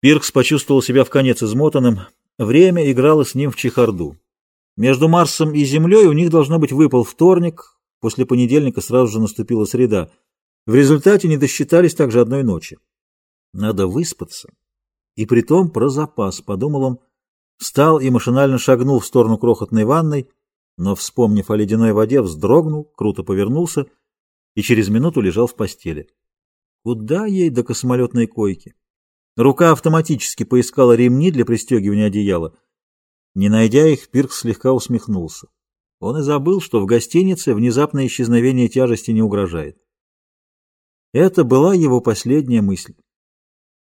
Пиркс почувствовал себя в конец измотанным. Время играло с ним в чехарду. Между Марсом и Землей у них должно быть выпал вторник, после понедельника сразу же наступила среда. В результате не досчитались также одной ночи. Надо выспаться. И притом про запас, подумал он, встал и машинально шагнул в сторону крохотной ванной, но, вспомнив о ледяной воде, вздрогнул, круто повернулся и через минуту лежал в постели. Куда ей до космолетной койки? Рука автоматически поискала ремни для пристегивания одеяла. Не найдя их, Пиркс слегка усмехнулся. Он и забыл, что в гостинице внезапное исчезновение тяжести не угрожает. Это была его последняя мысль.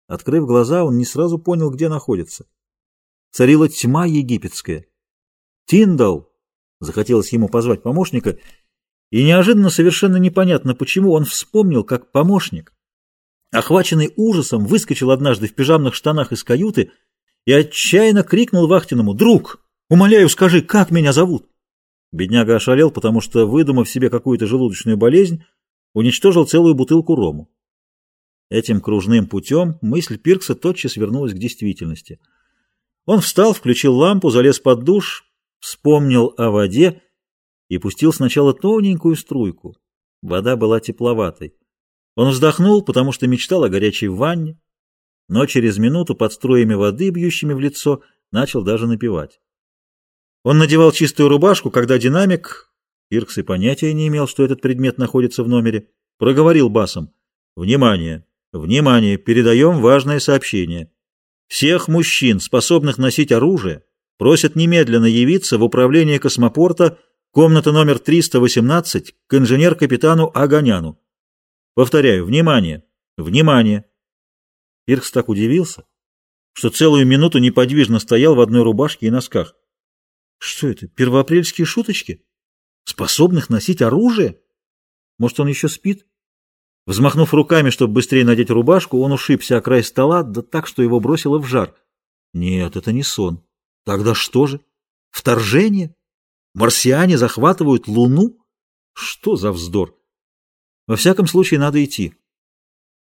Открыв глаза, он не сразу понял, где находится. Царила тьма египетская. «Тиндал!» — захотелось ему позвать помощника, и неожиданно, совершенно непонятно почему, он вспомнил, как помощник охваченный ужасом, выскочил однажды в пижамных штанах из каюты и отчаянно крикнул вахтенному «Друг, умоляю, скажи, как меня зовут?» Бедняга ошалел, потому что, выдумав себе какую-то желудочную болезнь, уничтожил целую бутылку рому. Этим кружным путем мысль Пиркса тотчас вернулась к действительности. Он встал, включил лампу, залез под душ, вспомнил о воде и пустил сначала тоненькую струйку. Вода была тепловатой. Он вздохнул, потому что мечтал о горячей ванне, но через минуту под струями воды, бьющими в лицо, начал даже напевать. Он надевал чистую рубашку, когда динамик, Пиркс и понятия не имел, что этот предмет находится в номере, проговорил басом. «Внимание! Внимание! Передаем важное сообщение. Всех мужчин, способных носить оружие, просят немедленно явиться в управление космопорта, комната номер 318, к инженер-капитану Аганяну. Повторяю, внимание! Внимание! Пиркс так удивился, что целую минуту неподвижно стоял в одной рубашке и носках. Что это, первоапрельские шуточки? Способных носить оружие? Может, он еще спит? Взмахнув руками, чтобы быстрее надеть рубашку, он ушибся о край стола, да так, что его бросило в жар. Нет, это не сон. Тогда что же? Вторжение? Марсиане захватывают Луну? Что за вздор? Во всяком случае, надо идти.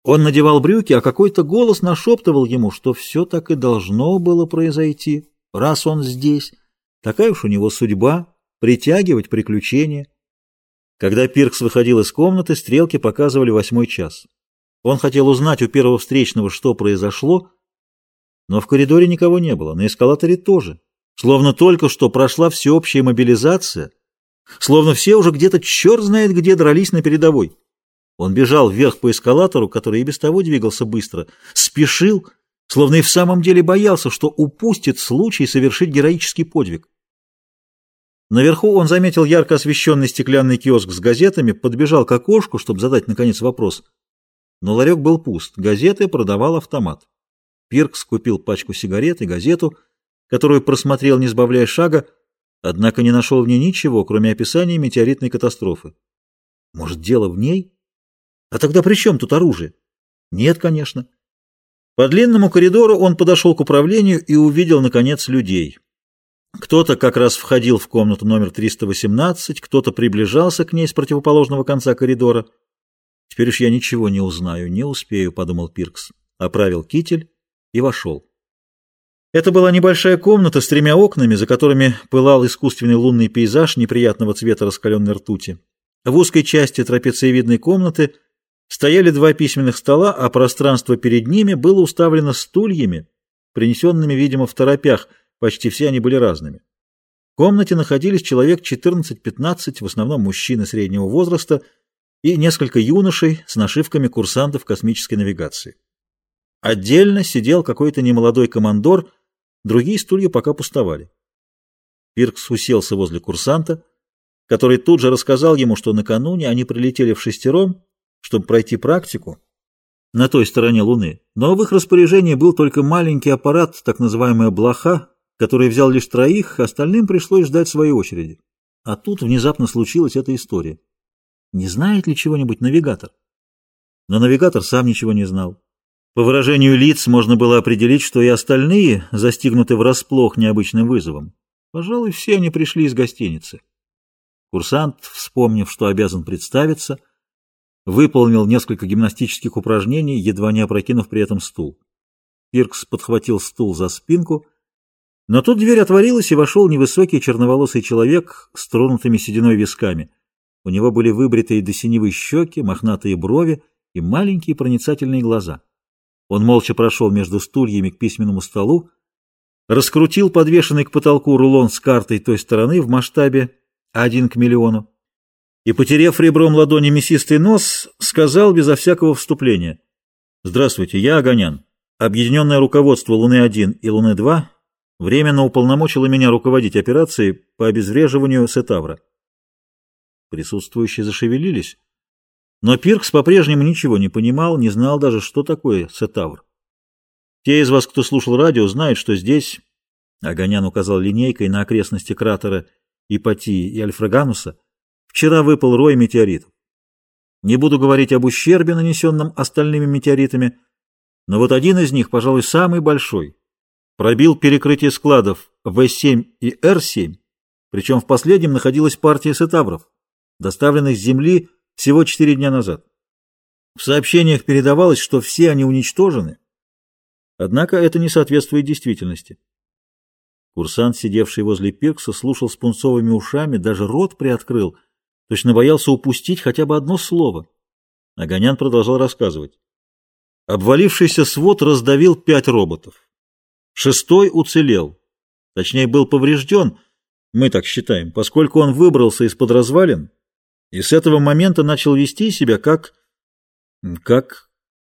Он надевал брюки, а какой-то голос нашептывал ему, что все так и должно было произойти, раз он здесь. Такая уж у него судьба — притягивать приключения. Когда Пиркс выходил из комнаты, стрелки показывали восьмой час. Он хотел узнать у первого встречного, что произошло, но в коридоре никого не было, на эскалаторе тоже. Словно только что прошла всеобщая мобилизация, словно все уже где-то черт знает где дрались на передовой. Он бежал вверх по эскалатору, который и без того двигался быстро, спешил, словно и в самом деле боялся, что упустит случай совершить героический подвиг. Наверху он заметил ярко освещенный стеклянный киоск с газетами, подбежал к окошку, чтобы задать, наконец, вопрос. Но ларек был пуст, газеты продавал автомат. Пиркс купил пачку сигарет и газету, которую просмотрел, не сбавляя шага, однако не нашел в ней ничего, кроме описания метеоритной катастрофы. Может, дело в ней? А тогда при чем тут оружие? Нет, конечно. По длинному коридору он подошел к управлению и увидел, наконец, людей. Кто-то как раз входил в комнату номер 318, кто-то приближался к ней с противоположного конца коридора. «Теперь уж я ничего не узнаю, не успею», — подумал Пиркс. Оправил китель и вошел. Это была небольшая комната с тремя окнами, за которыми пылал искусственный лунный пейзаж неприятного цвета раскаленной ртути. В узкой части трапециевидной комнаты — Стояли два письменных стола, а пространство перед ними было уставлено стульями, принесенными, видимо, в торопях, почти все они были разными. В комнате находились человек 14-15, в основном мужчины среднего возраста, и несколько юношей с нашивками курсантов космической навигации. Отдельно сидел какой-то немолодой командор, другие стулья пока пустовали. Пиркс уселся возле курсанта, который тут же рассказал ему, что накануне они прилетели в шестером, чтобы пройти практику на той стороне Луны, но в их распоряжении был только маленький аппарат, так называемая блоха, который взял лишь троих, остальным пришлось ждать своей очереди. А тут внезапно случилась эта история. Не знает ли чего-нибудь навигатор? Но навигатор сам ничего не знал. По выражению лиц можно было определить, что и остальные застигнуты врасплох необычным вызовом. Пожалуй, все они пришли из гостиницы. Курсант, вспомнив, что обязан представиться, выполнил несколько гимнастических упражнений, едва не опрокинув при этом стул. Пиркс подхватил стул за спинку, но тут дверь отворилась, и вошел невысокий черноволосый человек с тронутыми сединой висками. У него были выбритые до синевой щеки, мохнатые брови и маленькие проницательные глаза. Он молча прошел между стульями к письменному столу, раскрутил подвешенный к потолку рулон с картой той стороны в масштабе один к миллиону и, потеряв ребром ладони мясистый нос, сказал безо всякого вступления. «Здравствуйте, я Огонян. Объединенное руководство Луны-1 и Луны-2 временно уполномочило меня руководить операцией по обезвреживанию Сетавра». Присутствующие зашевелились, но Пиркс по-прежнему ничего не понимал, не знал даже, что такое Сетавр. Те из вас, кто слушал радио, знают, что здесь, Огонян указал линейкой на окрестности кратера Ипатии и Альфрагануса, вчера выпал рой метеоритов. Не буду говорить об ущербе, нанесенном остальными метеоритами, но вот один из них, пожалуй, самый большой, пробил перекрытие складов В7 и Р7, причем в последнем находилась партия сетавров, доставленных с Земли всего четыре дня назад. В сообщениях передавалось, что все они уничтожены, однако это не соответствует действительности. Курсант, сидевший возле Пиркса, слушал с пунцовыми ушами, даже рот приоткрыл, точно боялся упустить хотя бы одно слово. Огонян продолжал рассказывать. Обвалившийся свод раздавил пять роботов. Шестой уцелел. Точнее, был поврежден, мы так считаем, поскольку он выбрался из-под развалин и с этого момента начал вести себя как... как...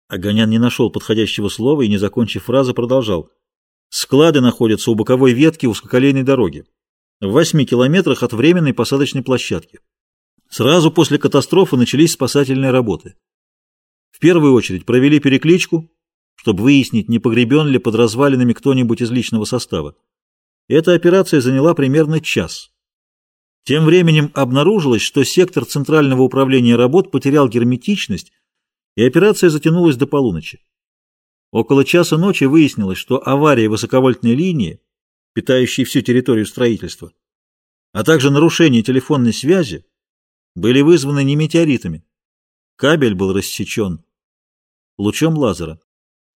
Огонян не нашел подходящего слова и, не закончив фразы, продолжал. Склады находятся у боковой ветки узкоколейной дороги, в восьми километрах от временной посадочной площадки. Сразу после катастрофы начались спасательные работы. В первую очередь провели перекличку, чтобы выяснить, не погребен ли под развалинами кто-нибудь из личного состава. Эта операция заняла примерно час. Тем временем обнаружилось, что сектор Центрального управления работ потерял герметичность, и операция затянулась до полуночи. Около часа ночи выяснилось, что авария высоковольтной линии, питающей всю территорию строительства, а также нарушение телефонной связи были вызваны не метеоритами. Кабель был рассечен лучом лазера.